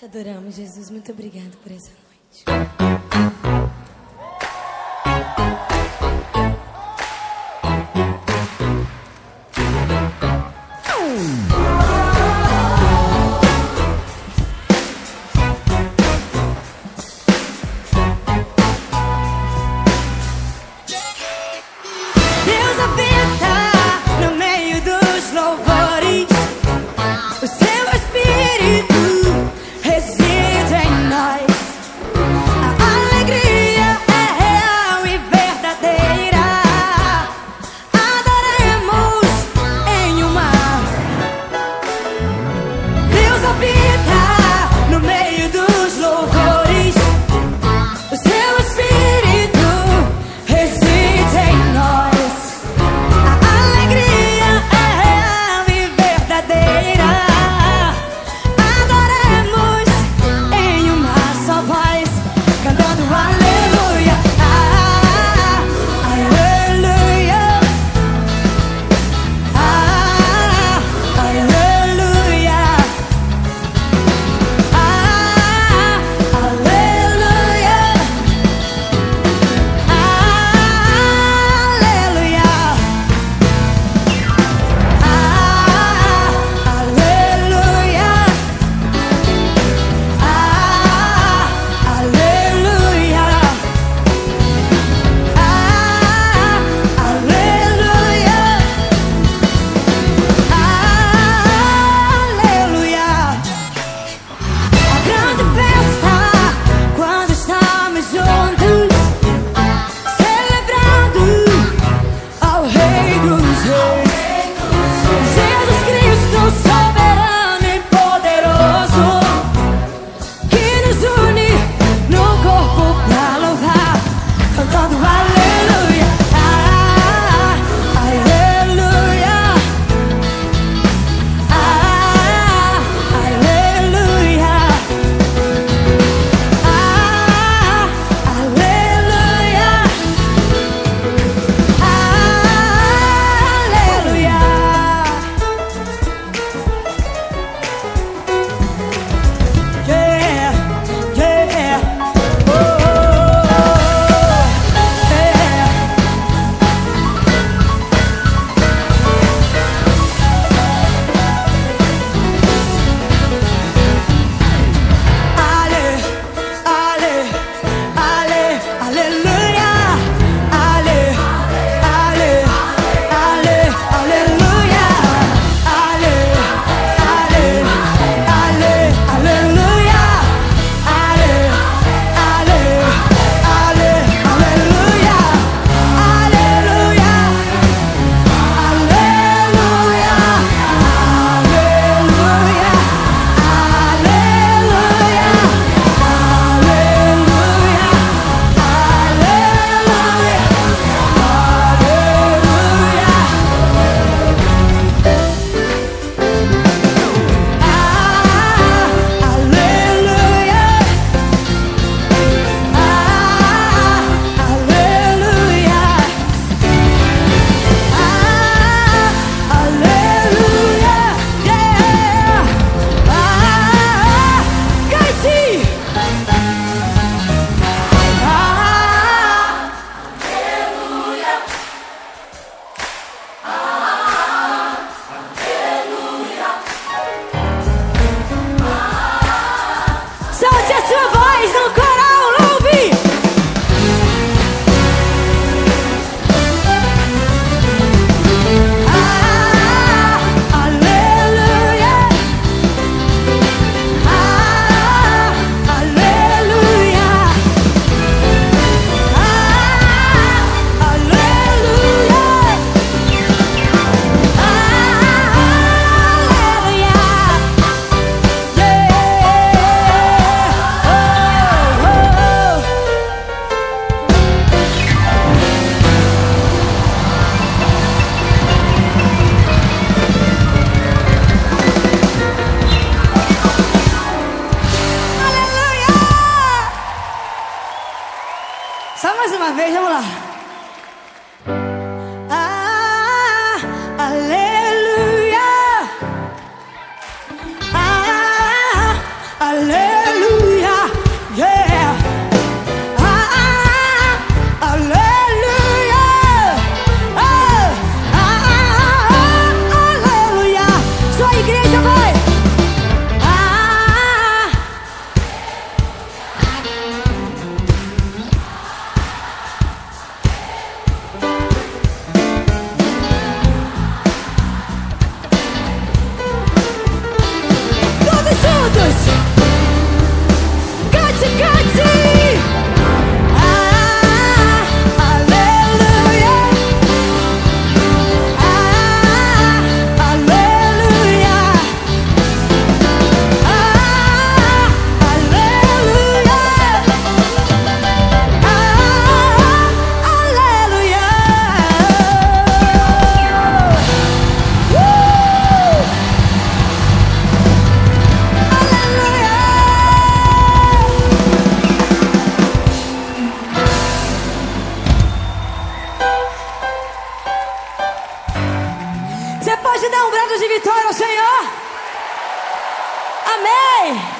Te adoramos, Jesus. Muito obrigado por essa noite. Só mais uma vez, vamos lá. Ah, aleluia. Ah, aleluia. Pode dar um brado de vitória ao Senhor? Amém!